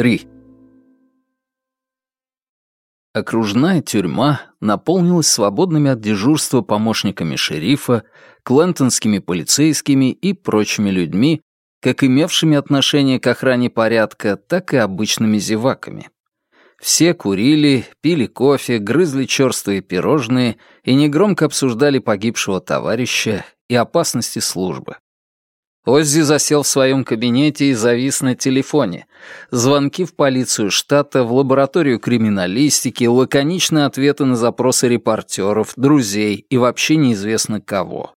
3. Окружная тюрьма наполнилась свободными от дежурства помощниками шерифа, клентонскими полицейскими и прочими людьми, как имевшими отношение к охране порядка, так и обычными зеваками. Все курили, пили кофе, грызли черствые пирожные и негромко обсуждали погибшего товарища и опасности службы. Оззи засел в своем кабинете и завис на телефоне. Звонки в полицию штата, в лабораторию криминалистики, лаконичные ответы на запросы репортеров, друзей и вообще неизвестно кого.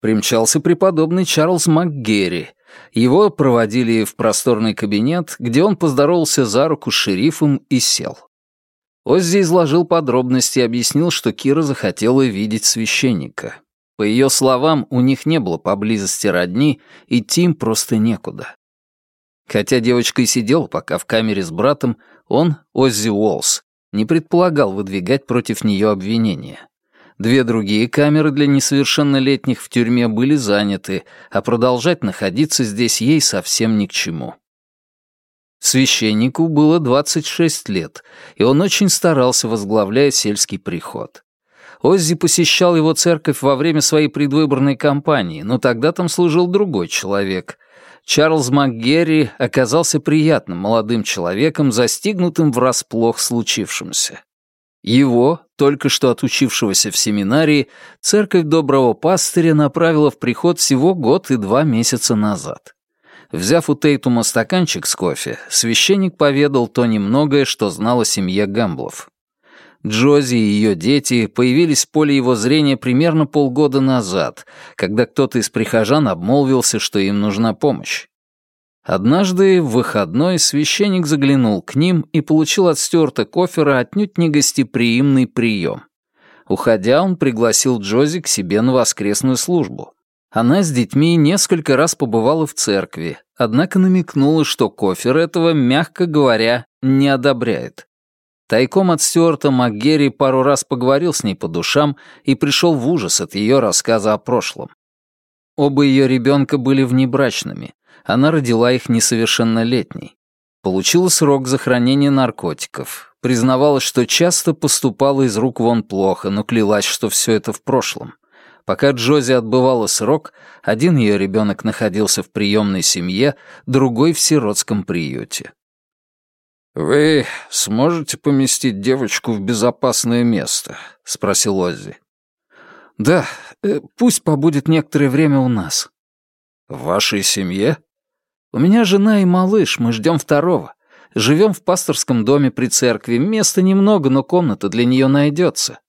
Примчался преподобный Чарльз МакГерри. Его проводили в просторный кабинет, где он поздоровался за руку с шерифом и сел. Оззи изложил подробности и объяснил, что Кира захотела видеть священника. По ее словам, у них не было поблизости родни, идти им просто некуда. Хотя девочка и сидела пока в камере с братом, он, Оззи Уолс, не предполагал выдвигать против нее обвинения. Две другие камеры для несовершеннолетних в тюрьме были заняты, а продолжать находиться здесь ей совсем ни к чему. Священнику было 26 лет, и он очень старался, возглавляя сельский приход. Оззи посещал его церковь во время своей предвыборной кампании, но тогда там служил другой человек. Чарльз МакГерри оказался приятным молодым человеком, застигнутым врасплох случившемся. Его, только что отучившегося в семинарии, церковь доброго пастыря направила в приход всего год и два месяца назад. Взяв у Тейтума стаканчик с кофе, священник поведал то немногое, что знал о семье Гамблов. Джози и ее дети появились в поле его зрения примерно полгода назад, когда кто-то из прихожан обмолвился, что им нужна помощь. Однажды, в выходной, священник заглянул к ним и получил от Стюарта Кофера отнюдь не гостеприимный прием. Уходя, он пригласил Джози к себе на воскресную службу. Она с детьми несколько раз побывала в церкви, однако намекнула, что Кофер этого, мягко говоря, не одобряет. Тайком от Стюарта МакГерри пару раз поговорил с ней по душам и пришел в ужас от ее рассказа о прошлом. Оба ее ребенка были внебрачными, она родила их несовершеннолетней. Получила срок за хранение наркотиков, признавалась, что часто поступала из рук вон плохо, но клялась, что все это в прошлом. Пока Джози отбывала срок, один ее ребенок находился в приемной семье, другой в сиротском приюте. «Вы сможете поместить девочку в безопасное место?» — спросил Оззи. «Да, э, пусть побудет некоторое время у нас». «В вашей семье?» «У меня жена и малыш, мы ждем второго. Живем в пасторском доме при церкви, места немного, но комната для нее найдется».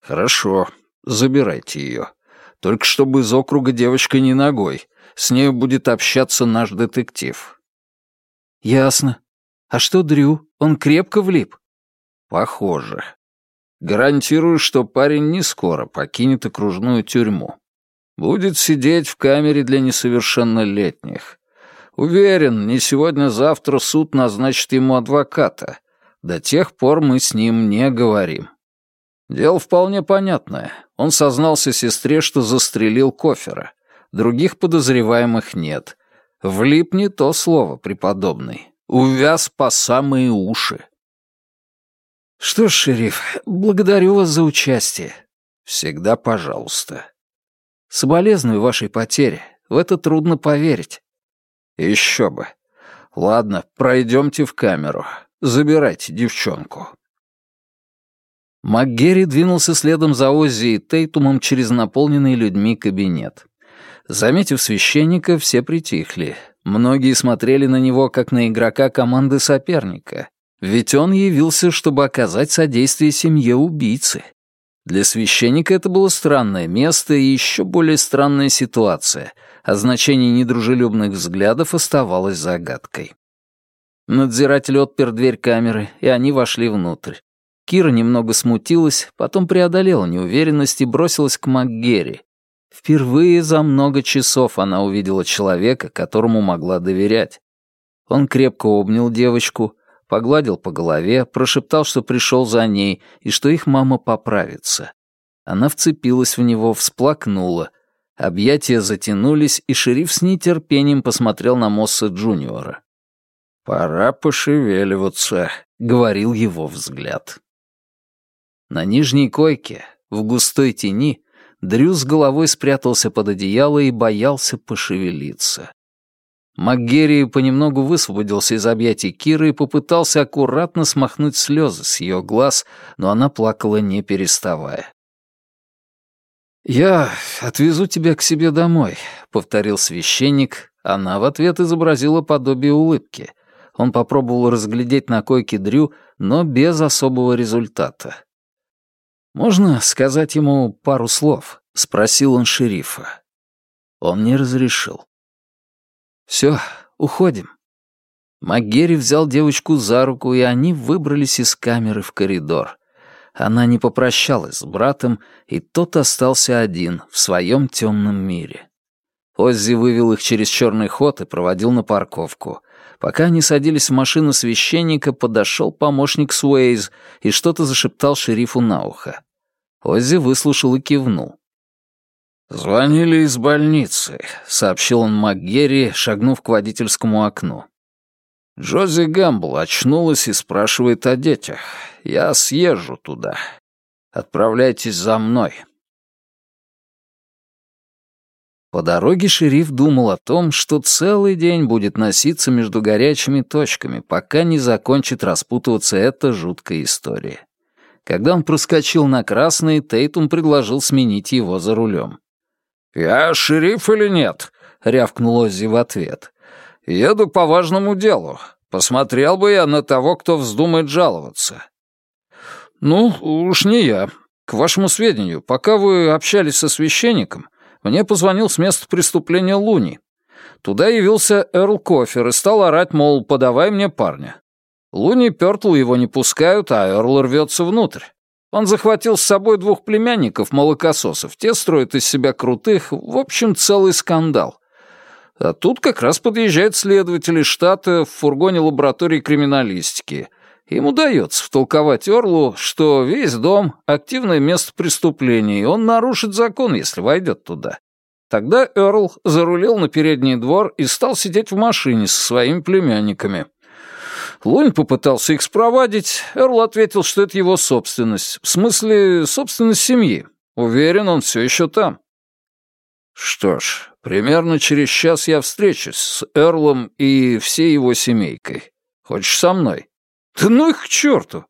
«Хорошо, забирайте ее. Только чтобы из округа девочка не ногой. С нею будет общаться наш детектив». «Ясно. А что Дрю? Он крепко влип? Похоже. Гарантирую, что парень не скоро покинет окружную тюрьму. Будет сидеть в камере для несовершеннолетних. Уверен, не сегодня-завтра суд назначит ему адвоката. До тех пор мы с ним не говорим. Дело вполне понятное. Он сознался сестре, что застрелил Кофера. Других подозреваемых нет. Влип не то слово, преподобный. Увяз по самые уши. Что ж, шериф, благодарю вас за участие. Всегда пожалуйста. Соболезную вашей потере. В это трудно поверить. Еще бы. Ладно, пройдемте в камеру. Забирайте девчонку. МакГерри двинулся следом за Оззи и Тейтумом через наполненный людьми кабинет. Заметив священника, все притихли. Многие смотрели на него как на игрока команды соперника, ведь он явился, чтобы оказать содействие семье убийцы. Для священника это было странное место и еще более странная ситуация, а значение недружелюбных взглядов оставалось загадкой. Надзиратель отпер дверь камеры, и они вошли внутрь. Кира немного смутилась, потом преодолела неуверенность и бросилась к МакГерри, Впервые за много часов она увидела человека, которому могла доверять. Он крепко обнял девочку, погладил по голове, прошептал, что пришел за ней и что их мама поправится. Она вцепилась в него, всплакнула. Объятия затянулись, и шериф с нетерпением посмотрел на Мосса Джуниора. «Пора пошевеливаться», — говорил его взгляд. На нижней койке, в густой тени, Дрю с головой спрятался под одеяло и боялся пошевелиться. МакГерри понемногу высвободился из объятий Киры и попытался аккуратно смахнуть слезы с ее глаз, но она плакала не переставая. «Я отвезу тебя к себе домой», — повторил священник. Она в ответ изобразила подобие улыбки. Он попробовал разглядеть на койке Дрю, но без особого результата. «Можно сказать ему пару слов?» — спросил он шерифа. Он не разрешил. «Все, уходим». МакГерри взял девочку за руку, и они выбрались из камеры в коридор. Она не попрощалась с братом, и тот остался один в своем темном мире. Оззи вывел их через черный ход и проводил на парковку. Пока они садились в машину священника, подошел помощник Суэйз и что-то зашептал шерифу на ухо. Оззи выслушал и кивнул. «Звонили из больницы», — сообщил он МакГерри, шагнув к водительскому окну. Джози Гэмбл очнулась и спрашивает о детях. Я съезжу туда. Отправляйтесь за мной. По дороге шериф думал о том, что целый день будет носиться между горячими точками, пока не закончит распутываться эта жуткая история. Когда он проскочил на красный, Тейтум предложил сменить его за рулем. «Я шериф или нет?» — рявкнул Оззи в ответ. Еду по важному делу. Посмотрел бы я на того, кто вздумает жаловаться. Ну, уж не я. К вашему сведению, пока вы общались со священником, мне позвонил с места преступления Луни. Туда явился Эрл Кофер и стал орать, мол, подавай мне парня. Луни Пёртл его не пускают, а Эрл рвется внутрь. Он захватил с собой двух племянников-молокососов. Те строят из себя крутых. В общем, целый скандал. А тут как раз подъезжают следователи штата в фургоне лаборатории криминалистики. Им удается втолковать Орлу, что весь дом — активное место преступления, и он нарушит закон, если войдет туда. Тогда Эрл зарулил на передний двор и стал сидеть в машине со своими племянниками. Лунь попытался их спровадить. Эрл ответил, что это его собственность. В смысле, собственность семьи. Уверен, он все еще там. Что ж, примерно через час я встречусь с Эрлом и всей его семейкой. Хочешь со мной? Да ну их к черту!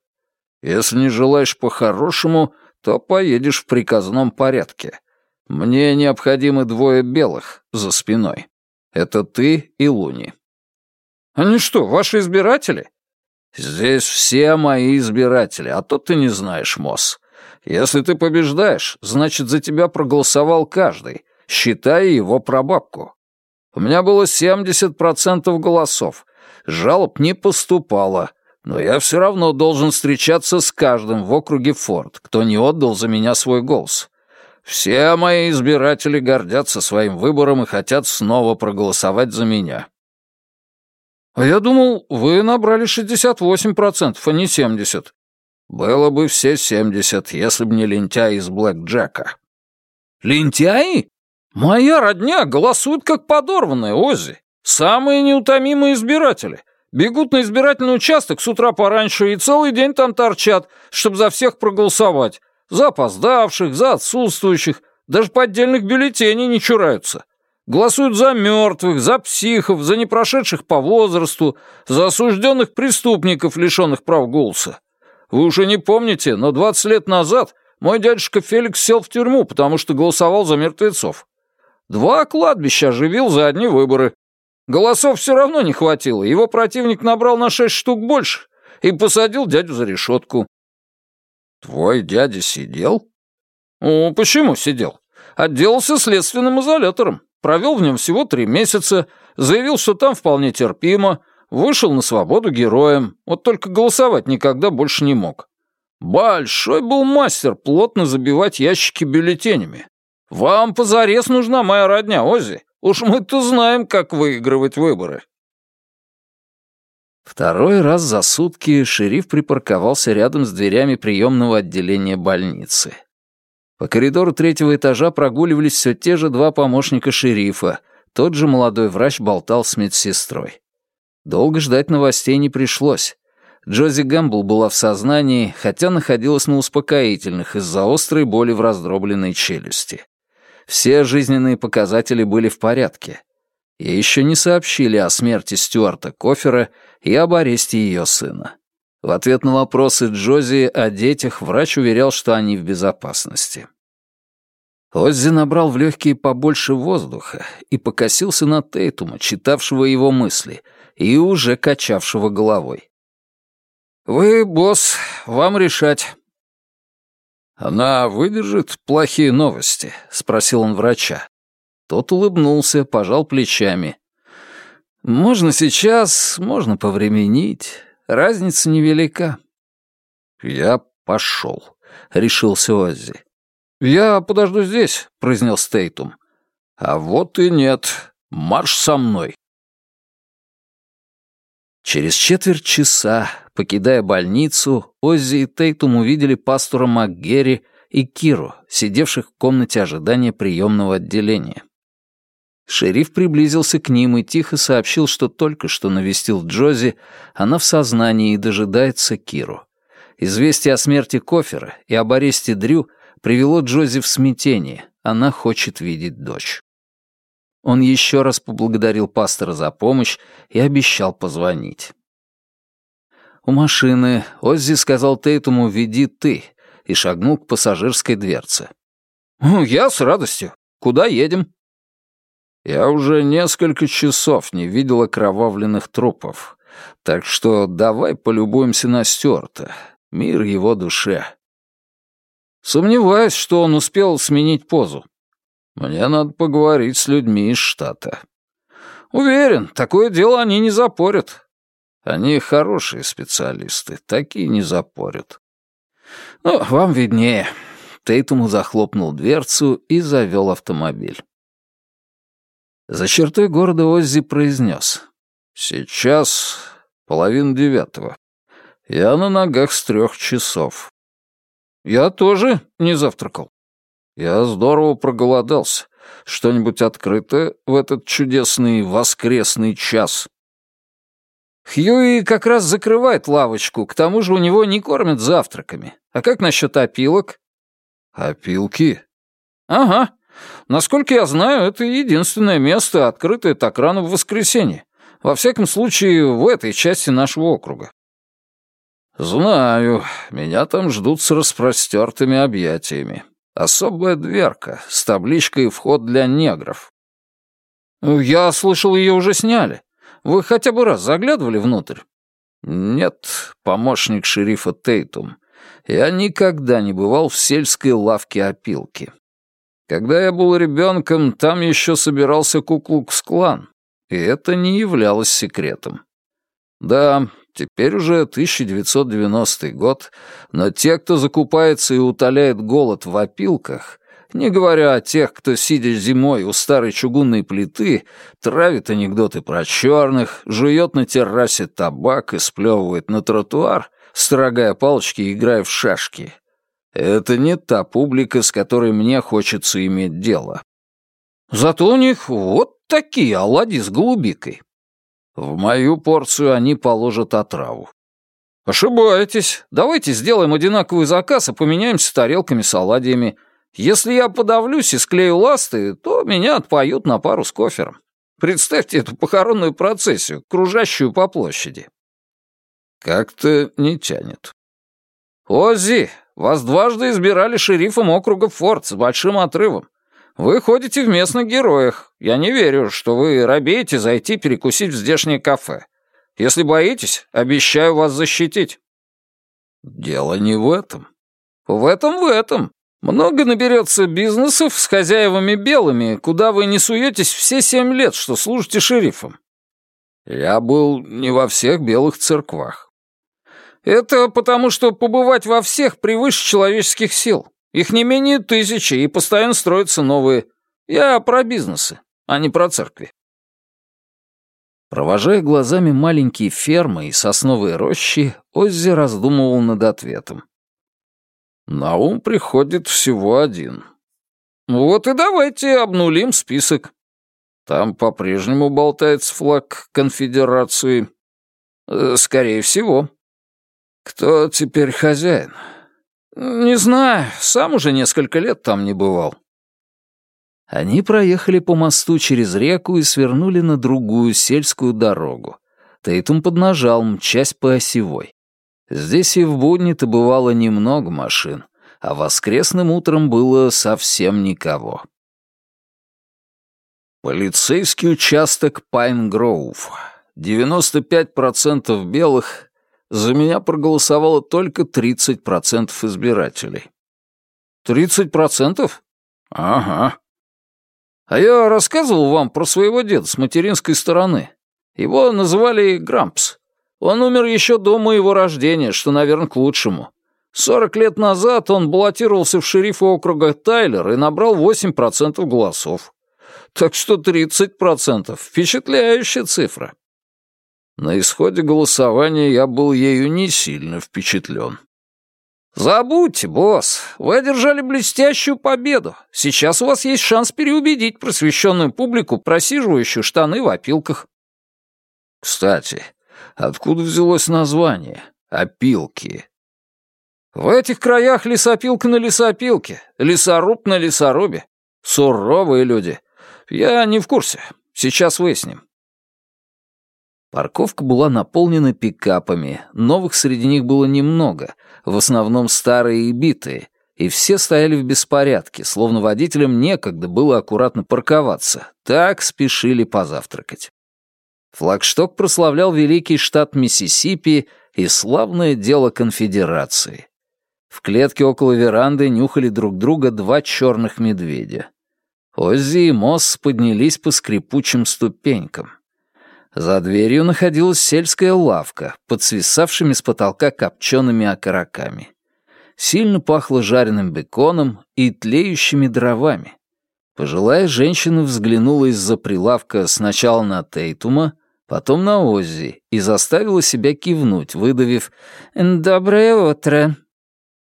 Если не желаешь по-хорошему, то поедешь в приказном порядке. Мне необходимы двое белых за спиной. Это ты и Луни. Они что, ваши избиратели? Здесь все мои избиратели, а то ты не знаешь, Мосс. Если ты побеждаешь, значит, за тебя проголосовал каждый, считая его прабабку. У меня было 70% голосов. Жалоб не поступало, но я все равно должен встречаться с каждым в округе Форд, кто не отдал за меня свой голос. Все мои избиратели гордятся своим выбором и хотят снова проголосовать за меня. А я думал, вы набрали 68%, а не 70%. Было бы все 70, если бы не лентяи из Блэк Джека. Лентяи? «Моя родня голосует как подорванная, Оззи. Самые неутомимые избиратели. Бегут на избирательный участок с утра пораньше и целый день там торчат, чтобы за всех проголосовать. За опоздавших, за отсутствующих. Даже поддельных бюллетеней не чураются. Голосуют за мертвых, за психов, за непрошедших по возрасту, за осужденных преступников, лишенных прав голоса. Вы уже не помните, но 20 лет назад мой дядюшка Феликс сел в тюрьму, потому что голосовал за мертвецов. Два кладбища оживил за одни выборы. Голосов все равно не хватило, его противник набрал на шесть штук больше и посадил дядю за решетку. Твой дядя сидел? Ну, почему сидел? Отделался следственным изолятором, провел в нем всего три месяца, заявил, что там вполне терпимо, вышел на свободу героем, вот только голосовать никогда больше не мог. Большой был мастер плотно забивать ящики бюллетенями. «Вам позарез нужна моя родня, Оззи. Уж мы-то знаем, как выигрывать выборы». Второй раз за сутки шериф припарковался рядом с дверями приемного отделения больницы. По коридору третьего этажа прогуливались все те же два помощника шерифа. Тот же молодой врач болтал с медсестрой. Долго ждать новостей не пришлось. Джози Гэмбл была в сознании, хотя находилась на успокоительных из-за острой боли в раздробленной челюсти. Все жизненные показатели были в порядке. Ей еще не сообщили о смерти Стюарта Кофера и об аресте ее сына. В ответ на вопросы Джози о детях врач уверял, что они в безопасности. Оззи набрал в легкие побольше воздуха и покосился на Тейтума, читавшего его мысли, и уже качавшего головой. «Вы, босс, вам решать». «Она выдержит плохие новости?» — спросил он врача. Тот улыбнулся, пожал плечами. «Можно сейчас, можно повременить. Разница невелика». «Я пошел», — решился Оззи. «Я подожду здесь», — произнес Тейтум. «А вот и нет. Марш со мной». Через четверть часа, покидая больницу, Оззи и Тейтум увидели пастора МакГерри и Киру, сидевших в комнате ожидания приемного отделения. Шериф приблизился к ним и тихо сообщил, что только что навестил Джози, она в сознании и дожидается Киру. Известие о смерти Кофера и об аресте Дрю привело Джози в смятение, она хочет видеть дочь. Он еще раз поблагодарил пастора за помощь и обещал позвонить. У машины Оззи сказал Тейтуму «Веди ты» и шагнул к пассажирской дверце. «Я с радостью. Куда едем?» «Я уже несколько часов не видел окровавленных трупов, так что давай полюбуемся на Стюарта. Мир его душе». «Сомневаюсь, что он успел сменить позу. Мне надо поговорить с людьми из штата. Уверен, такое дело они не запорят. Они хорошие специалисты, такие не запорят. Ну, вам виднее. Тейтуму захлопнул дверцу и завел автомобиль. За чертой города Оззи произнес. «Сейчас половина девятого. Я на ногах с трех часов». «Я тоже не завтракал». Я здорово проголодался. Что-нибудь открыто в этот чудесный воскресный час?» Хьюи как раз закрывает лавочку, к тому же у него не кормят завтраками. А как насчет опилок? Опилки? Ага. Насколько я знаю, это единственное место, открытое так рано в воскресенье. Во всяком случае, в этой части нашего округа. Знаю. Меня там ждут с распростертыми объятиями. Особая дверка с табличкой «Вход для негров». «Я слышал, ее уже сняли. Вы хотя бы раз заглядывали внутрь?» «Нет, помощник шерифа Тейтум. Я никогда не бывал в сельской лавке опилки. Когда я был ребенком, там еще собирался Куклукс-клан, и это не являлось секретом. Да, Теперь уже 1990 год, но те, кто закупается и утоляет голод в опилках, не говоря о тех, кто, сидя зимой у старой чугунной плиты, травит анекдоты про черных, жует на террасе табак и сплевывает на тротуар, строгая палочки и играя в шашки. Это не та публика, с которой мне хочется иметь дело. Зато у них вот такие оладьи с голубикой. В мою порцию они положат отраву. Ошибаетесь. Давайте сделаем одинаковый заказ и поменяемся тарелками с оладьями. Если я подавлюсь и склею ласты, то меня отпоют на пару с кофером. Представьте эту похоронную процессию, кружащую по площади. Как-то не тянет. Оззи, вас дважды избирали шерифом округа Форд с большим отрывом. Вы ходите в местных героях. Я не верю, что вы робеете зайти перекусить в здешнее кафе. Если боитесь, обещаю вас защитить». «Дело не в этом». «В этом, в этом. Много наберется бизнесов с хозяевами белыми, куда вы не суетесь все семь лет, что служите шерифом». «Я был не во всех белых церквах». «Это потому, что побывать во всех превыше человеческих сил. Их не менее тысячи, и постоянно строятся новые. Я про бизнесы, а не про церкви. Провожая глазами маленькие фермы и сосновые рощи, Оззи раздумывал над ответом. На ум приходит всего один. Вот и давайте обнулим список. Там по-прежнему болтается флаг конфедерации. Э, скорее всего. Кто теперь хозяин? Не знаю, сам уже несколько лет там не бывал. Они проехали по мосту через реку и свернули на другую сельскую дорогу. Тейтум поднажал, мчась по осевой. Здесь и в будни-то бывало немного машин, а воскресным утром было совсем никого. Полицейский участок Пайн-Гроув. 95% белых, за меня проголосовало только 30% избирателей. «Тридцать процентов? Ага. А я рассказывал вам про своего деда с материнской стороны. Его называли Грампс. Он умер еще до моего рождения, что, наверное, к лучшему. Сорок лет назад он баллотировался в шерифа округа Тайлер и набрал 8% голосов. Так что 30% — впечатляющая цифра. На исходе голосования я был ею не сильно впечатлен. «Забудьте, босс, вы одержали блестящую победу. Сейчас у вас есть шанс переубедить просвещенную публику, просиживающую штаны в опилках». «Кстати, откуда взялось название «опилки»?» «В этих краях лесопилка на лесопилке, лесоруб на лесорубе. Суровые люди. Я не в курсе. Сейчас выясним». Парковка была наполнена пикапами, новых среди них было немного, в основном старые и битые, и все стояли в беспорядке, словно водителям некогда было аккуратно парковаться, так спешили позавтракать. Флагшток прославлял великий штат Миссисипи и славное дело конфедерации. В клетке около веранды нюхали друг друга два черных медведя. Оззи и Мосс поднялись по скрипучим ступенькам. За дверью находилась сельская лавка, под свисавшими с потолка копчеными окороками. Сильно пахло жареным беконом и тлеющими дровами. Пожилая женщина взглянула из-за прилавка сначала на Тейтума, потом на Оззи и заставила себя кивнуть, выдавив «Доброе утро».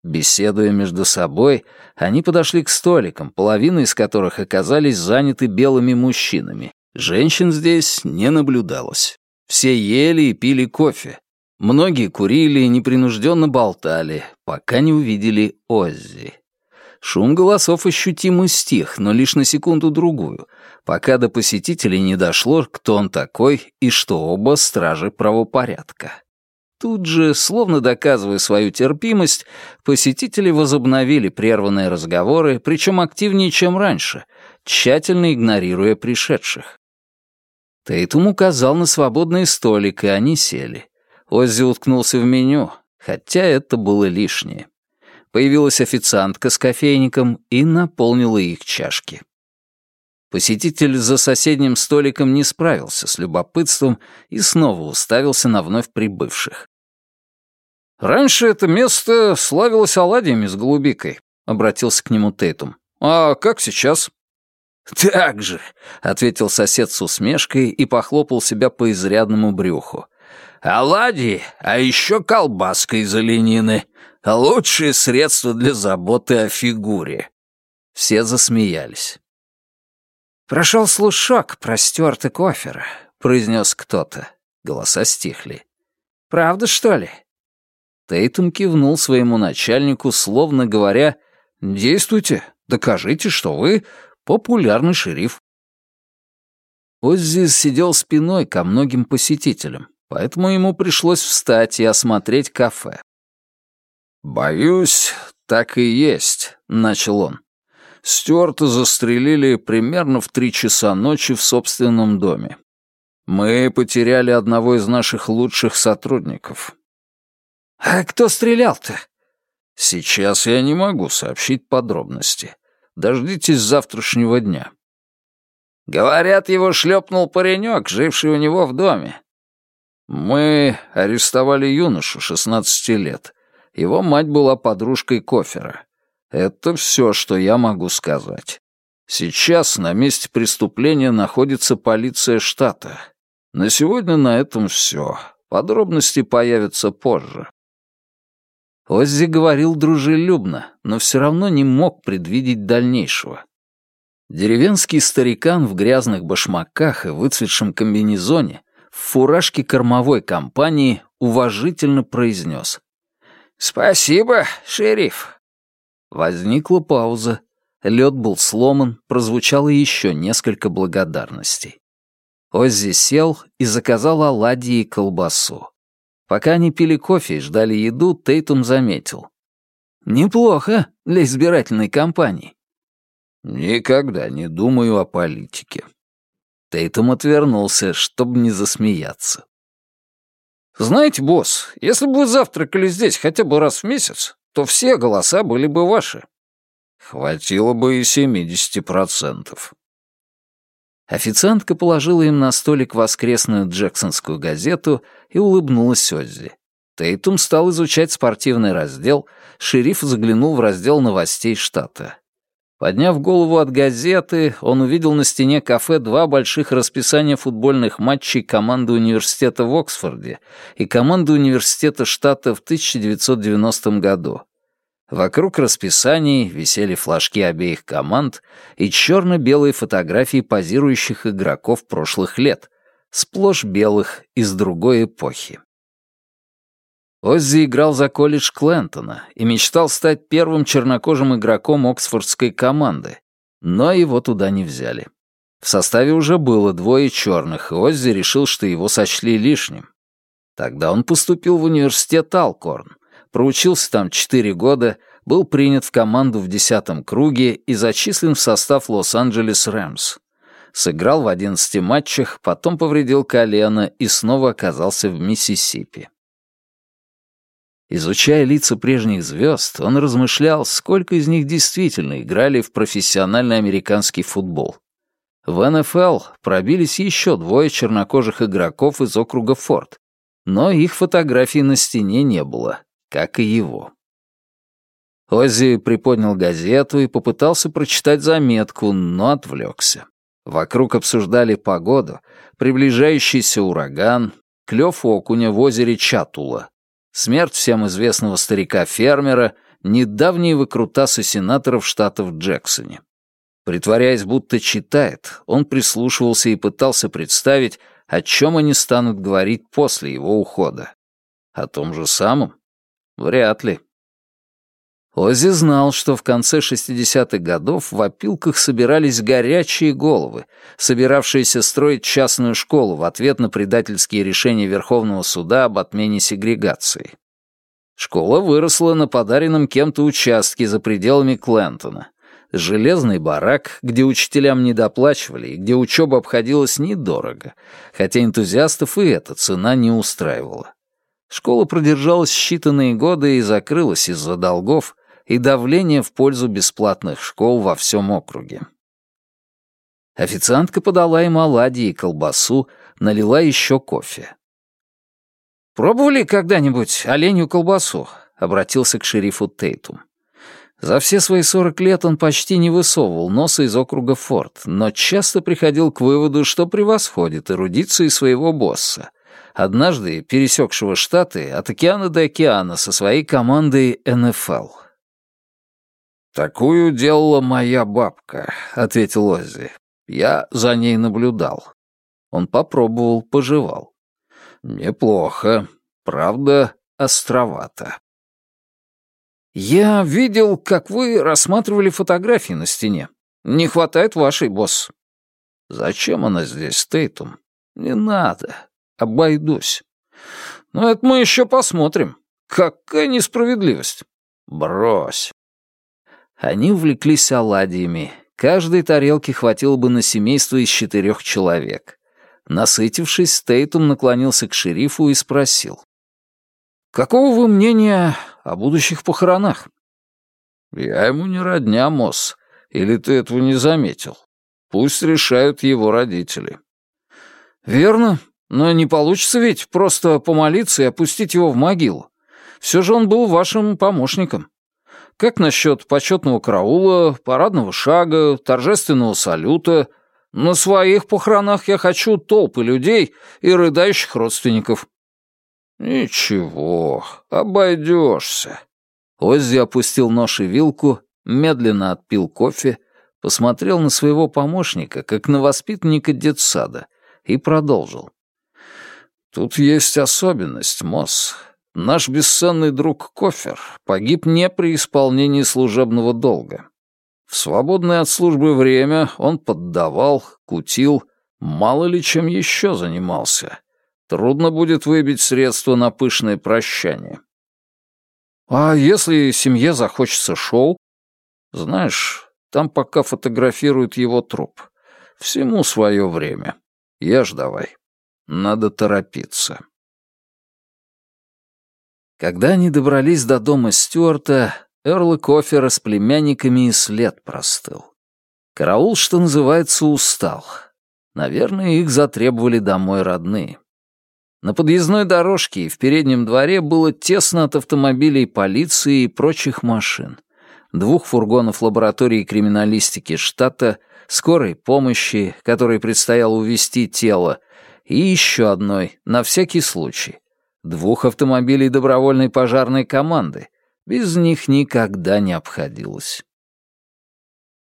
Беседуя между собой, они подошли к столикам, половина из которых оказались заняты белыми мужчинами. Женщин здесь не наблюдалось. Все ели и пили кофе. Многие курили и непринужденно болтали, пока не увидели Оззи. Шум голосов ощутимо стих, но лишь на секунду-другую, пока до посетителей не дошло, кто он такой и что оба стражи правопорядка. Тут же, словно доказывая свою терпимость, посетители возобновили прерванные разговоры, причем активнее, чем раньше, тщательно игнорируя пришедших. Тейтум указал на свободный столик, и они сели. Оззи уткнулся в меню, хотя это было лишнее. Появилась официантка с кофейником и наполнила их чашки. Посетитель за соседним столиком не справился с любопытством и снова уставился на вновь прибывших. «Раньше это место славилось оладьями с голубикой», — обратился к нему Тейтум. «А как сейчас?» «Так же», — ответил сосед с усмешкой и похлопал себя по изрядному брюху. «Оладьи, а еще колбаска из оленины. Лучшее средство для заботы о фигуре». Все засмеялись. «Прошел слушок про Стюарта Кофера», — произнес кто-то. Голоса стихли. «Правда, что ли?» Тейтум кивнул своему начальнику, словно говоря, «Действуйте, докажите, что вы Популярный шериф. Оззи сидел спиной ко многим посетителям, поэтому ему пришлось встать и осмотреть кафе. «Боюсь, так и есть», — начал он. Стюарта застрелили примерно в три часа ночи в собственном доме. Мы потеряли одного из наших лучших сотрудников. «А кто стрелял-то?» «Сейчас я не могу сообщить подробности. Дождитесь завтрашнего дня». «Говорят, его шлепнул паренек, живший у него в доме». «Мы арестовали юношу, 16 лет. Его мать была подружкой Кофера. Это все, что я могу сказать. Сейчас на месте преступления находится полиция штата. На сегодня на этом все. Подробности появятся позже». Оззи говорил дружелюбно, но все равно не мог предвидеть дальнейшего. Деревенский старикан в грязных башмаках и выцветшем комбинезоне в фуражке кормовой компании уважительно произнес. «Спасибо, шериф». Возникла пауза. Лед был сломан, прозвучало еще несколько благодарностей. Оззи сел и заказал оладьи и колбасу. Пока они пили кофе и ждали еду, Тейтум заметил. «Неплохо для избирательной кампании». «Никогда не думаю о политике». Тейтум отвернулся, чтобы не засмеяться. «Знаете, босс, если бы вы завтракали здесь хотя бы раз в месяц, то все голоса были бы ваши». «Хватило бы и семидесяти процентов». Официантка положила им на столик воскресную джексонскую газету и улыбнулась Оззи. Тейтум стал изучать спортивный раздел, шериф заглянул в раздел новостей штата. Подняв голову от газеты, он увидел на стене кафе два больших расписания футбольных матчей команды университета в Оксфорде и команды университета штата в 1990 году. Вокруг расписаний висели флажки обеих команд и черно-белые фотографии позирующих игроков прошлых лет, сплошь белых из другой эпохи. Оззи играл за колледж Клентона и мечтал стать первым чернокожим игроком оксфордской команды, но его туда не взяли. В составе уже было двое черных, и Оззи решил, что его сочли лишним. Тогда он поступил в университет Алкорн, проучился там четыре года, был принят в команду в десятом круге и зачислен в состав Лос-Анджелес Рэмс. Сыграл в одиннадцати матчах, потом повредил колено и снова оказался в Миссисипи. Изучая лица прежних звезд, он размышлял, сколько из них действительно играли в профессиональный американский футбол. В НФЛ пробились еще двое чернокожих игроков из округа Форд, но их фотографий на стене не было как и его. Оззи приподнял газету и попытался прочитать заметку, но отвлекся. Вокруг обсуждали погоду, приближающийся ураган, клев окуня в озере Чатула, смерть всем известного старика-фермера, недавние выкрутасы сенаторов штата в Джексоне. Притворяясь, будто читает, он прислушивался и пытался представить, о чем они станут говорить после его ухода. О том же самом? Вряд ли. Оззи знал, что в конце 60-х годов в опилках собирались горячие головы, собиравшиеся строить частную школу в ответ на предательские решения Верховного суда об отмене сегрегации. Школа выросла на подаренном кем-то участке за пределами Клентона. Железный барак, где учителям недоплачивали и где учеба обходилась недорого, хотя энтузиастов и эта цена не устраивала. Школа продержалась считанные годы и закрылась из-за долгов и давления в пользу бесплатных школ во всем округе. Официантка подала им оладьи и колбасу, налила еще кофе. «Пробовали когда-нибудь оленью колбасу?» — обратился к шерифу Тейтум. За все свои сорок лет он почти не высовывал носа из округа Форд, но часто приходил к выводу, что превосходит эрудиции своего босса — однажды пересекшего Штаты от океана до океана со своей командой НФЛ. «Такую делала моя бабка», — ответил Оззи. «Я за ней наблюдал». Он попробовал, пожевал. «Неплохо. Правда, островато». «Я видел, как вы рассматривали фотографии на стене. Не хватает вашей, босс». «Зачем она здесь, Тейтум?» «Не надо обойдусь. Но это мы еще посмотрим. Какая несправедливость. Брось. Они увлеклись оладьями. Каждой тарелки хватило бы на семейство из четырех человек. Насытившись, Стейтум наклонился к шерифу и спросил. «Какого вы мнения о будущих похоронах?» «Я ему не родня, Мосс. Или ты этого не заметил? Пусть решают его родители». «Верно. Но не получится ведь просто помолиться и опустить его в могилу. Все же он был вашим помощником. Как насчет почетного караула, парадного шага, торжественного салюта? На своих похоронах я хочу толпы людей и рыдающих родственников». «Ничего, обойдешься». Оззи опустил нож и вилку, медленно отпил кофе, посмотрел на своего помощника, как на воспитанника детсада, и продолжил. «Тут есть особенность, Мосс. Наш бесценный друг Кофер погиб не при исполнении служебного долга. В свободное от службы время он поддавал, кутил, мало ли чем еще занимался. Трудно будет выбить средства на пышное прощание. А если семье захочется шоу? Знаешь, там пока фотографируют его труп. Всему свое время. Ешь давай. Надо торопиться. Когда они добрались до дома Стюарта, Эрл Кофера с племянниками и след простыл. Караул, что называется, устал. Наверное, их затребовали домой родные. На подъездной дорожке и в переднем дворе было тесно от автомобилей полиции и прочих машин. Двух фургонов лаборатории криминалистики штата, скорой помощи, которой предстояло увезти тело, и еще одной, на всякий случай. Двух автомобилей добровольной пожарной команды. Без них никогда не обходилось.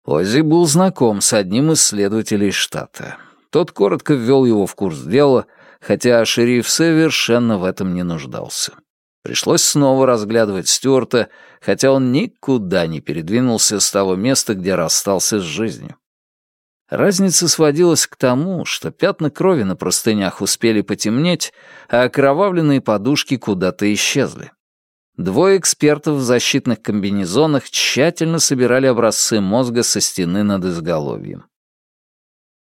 Оззи был знаком с одним из следователей штата. Тот коротко ввел его в курс дела, хотя шериф совершенно в этом не нуждался. Пришлось снова разглядывать Стюарта, хотя он никуда не передвинулся с того места, где расстался с жизнью. Разница сводилась к тому, что пятна крови на простынях успели потемнеть, а окровавленные подушки куда-то исчезли. Двое экспертов в защитных комбинезонах тщательно собирали образцы мозга со стены над изголовьем.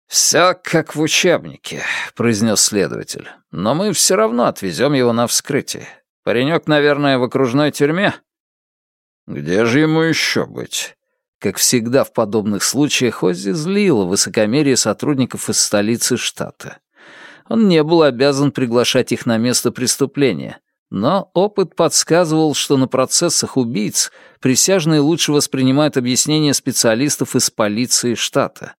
«Все как в учебнике», — произнес следователь. «Но мы все равно отвезем его на вскрытие. Паренек, наверное, в окружной тюрьме?» «Где же ему еще быть?» Как всегда в подобных случаях, Оззи злило высокомерие сотрудников из столицы штата. Он не был обязан приглашать их на место преступления, но опыт подсказывал, что на процессах убийц присяжные лучше воспринимают объяснения специалистов из полиции штата.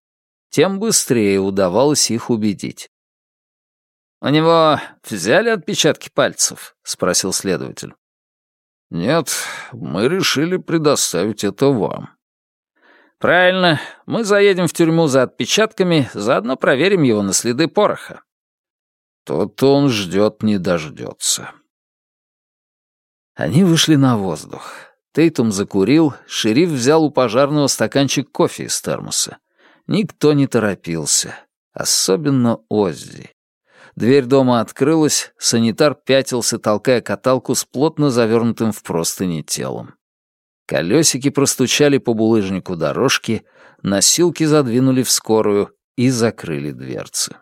Тем быстрее удавалось их убедить. «У него взяли отпечатки пальцев?» — спросил следователь. «Нет, мы решили предоставить это вам». «Правильно. Мы заедем в тюрьму за отпечатками, заодно проверим его на следы пороха». Тот он ждет не дождется. Они вышли на воздух. Тейтум закурил, шериф взял у пожарного стаканчик кофе из термоса. Никто не торопился, особенно Оззи. Дверь дома открылась, санитар пятился, толкая каталку с плотно завернутым в простыни телом. Колесики простучали по булыжнику дорожки, носилки задвинули в скорую и закрыли дверцы.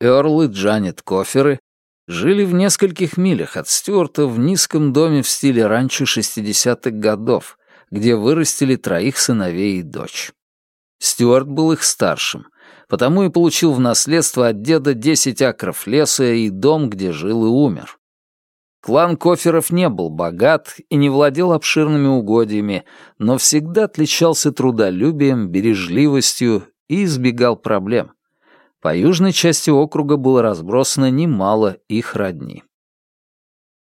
Эрл и Джанет Коферы жили в нескольких милях от Стюарта в низком доме в стиле ранчо 60-х годов, где вырастили троих сыновей и дочь. Стюарт был их старшим, потому и получил в наследство от деда 10 акров леса и дом, где жил и умер. Клан Коферов не был богат и не владел обширными угодьями, но всегда отличался трудолюбием, бережливостью и избегал проблем. По южной части округа было разбросано немало их родни.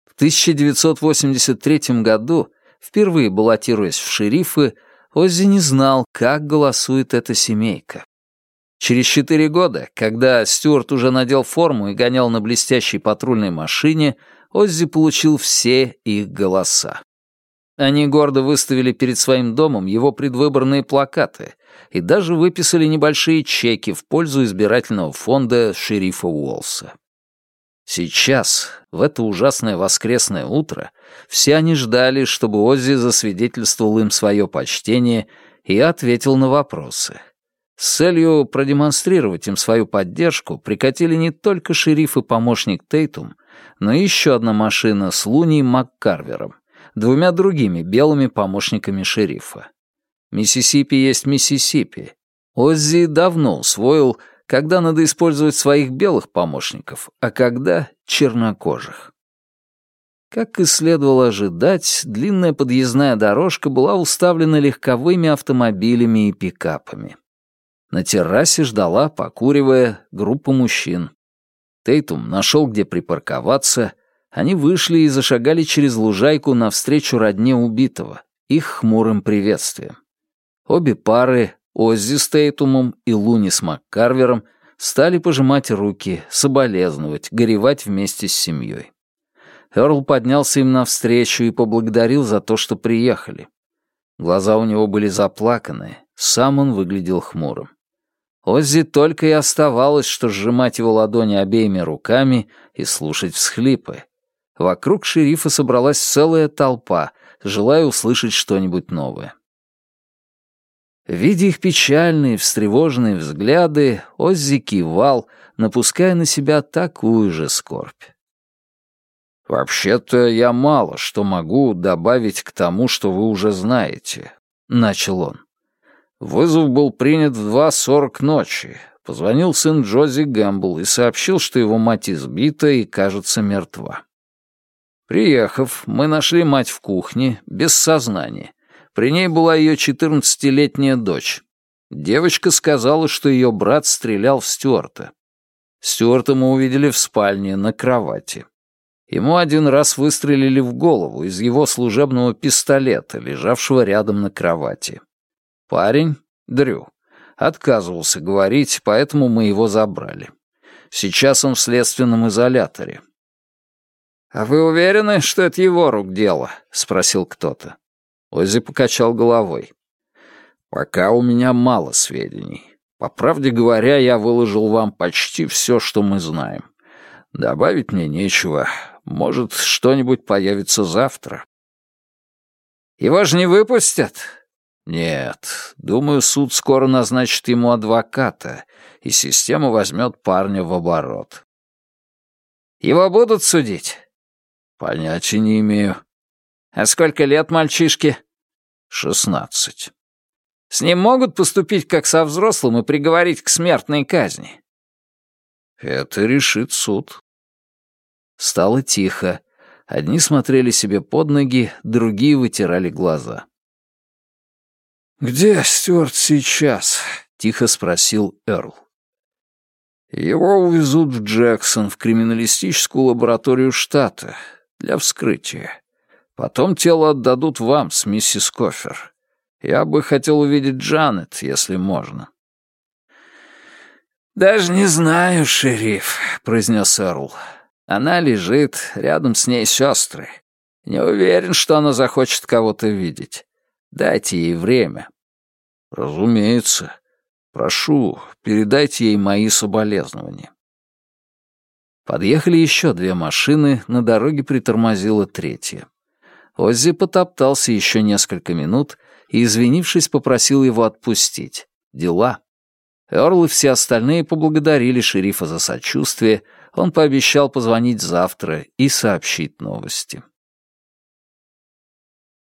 В 1983 году, впервые баллотируясь в шерифы, Оззи не знал, как голосует эта семейка. Через четыре года, когда Стюарт уже надел форму и гонял на блестящей патрульной машине, Оззи получил все их голоса. Они гордо выставили перед своим домом его предвыборные плакаты и даже выписали небольшие чеки в пользу избирательного фонда шерифа Уолса. Сейчас, в это ужасное воскресное утро, все они ждали, чтобы Оззи засвидетельствовал им свое почтение и ответил на вопросы. С целью продемонстрировать им свою поддержку прикатили не только шериф и помощник Тейтум, но еще одна машина с Луни Маккарвером, двумя другими белыми помощниками шерифа. Миссисипи есть Миссисипи. Оззи давно усвоил, когда надо использовать своих белых помощников, а когда — чернокожих. Как и следовало ожидать, длинная подъездная дорожка была уставлена легковыми автомобилями и пикапами. На террасе ждала, покуривая, группа мужчин. Тейтум нашел, где припарковаться. Они вышли и зашагали через лужайку навстречу родне убитого, их хмурым приветствием. Обе пары, Оззи с Тейтумом и Луни с Маккарвером, стали пожимать руки, соболезновать, горевать вместе с семьей. Эрл поднялся им навстречу и поблагодарил за то, что приехали. Глаза у него были заплаканы, сам он выглядел хмурым. Оззи только и оставалось, что сжимать его ладони обеими руками и слушать всхлипы. Вокруг шерифа собралась целая толпа, желая услышать что-нибудь новое. Видя их печальные, встревоженные взгляды, Оззи кивал, напуская на себя такую же скорбь. «Вообще-то я мало что могу добавить к тому, что вы уже знаете», — начал он. Вызов был принят в 2.40 ночи. Позвонил сын Джози Гэмбл и сообщил, что его мать избита и, кажется, мертва. Приехав, мы нашли мать в кухне, без сознания. При ней была ее четырнадцатилетняя дочь. Девочка сказала, что ее брат стрелял в Стюарта. Стюарта мы увидели в спальне, на кровати. Ему один раз выстрелили в голову из его служебного пистолета, лежавшего рядом на кровати. Парень, Дрю, отказывался говорить, поэтому мы его забрали. Сейчас он в следственном изоляторе. «А вы уверены, что это его рук дело?» — спросил кто-то. Оззи покачал головой. «Пока у меня мало сведений. По правде говоря, я выложил вам почти все, что мы знаем. Добавить мне нечего. Может, что-нибудь появится завтра». «Его же не выпустят?» «Нет. Думаю, суд скоро назначит ему адвоката, и система возьмет парня в оборот». «Его будут судить?» «Понятия не имею. А сколько лет мальчишке? Шестнадцать. С ним могут поступить как со взрослым и приговорить к смертной казни? Это решит суд. Стало тихо. Одни смотрели себе под ноги, другие вытирали глаза. «Где Стюарт сейчас?» — тихо спросил Эрл. «Его увезут в Джексон, в криминалистическую лабораторию штата, для вскрытия. Потом тело отдадут вам с миссис Кофер. Я бы хотел увидеть Джанет, если можно». «Даже не знаю, шериф», — произнес Эрл. «Она лежит, рядом с ней сестры. Не уверен, что она захочет кого-то видеть. Дайте ей время». «Разумеется. Прошу, передайте ей мои соболезнования». Подъехали еще две машины, на дороге притормозила третья. Оззи потоптался еще несколько минут и, извинившись, попросил его отпустить. Дела. Эрл и все остальные поблагодарили шерифа за сочувствие, он пообещал позвонить завтра и сообщить новости.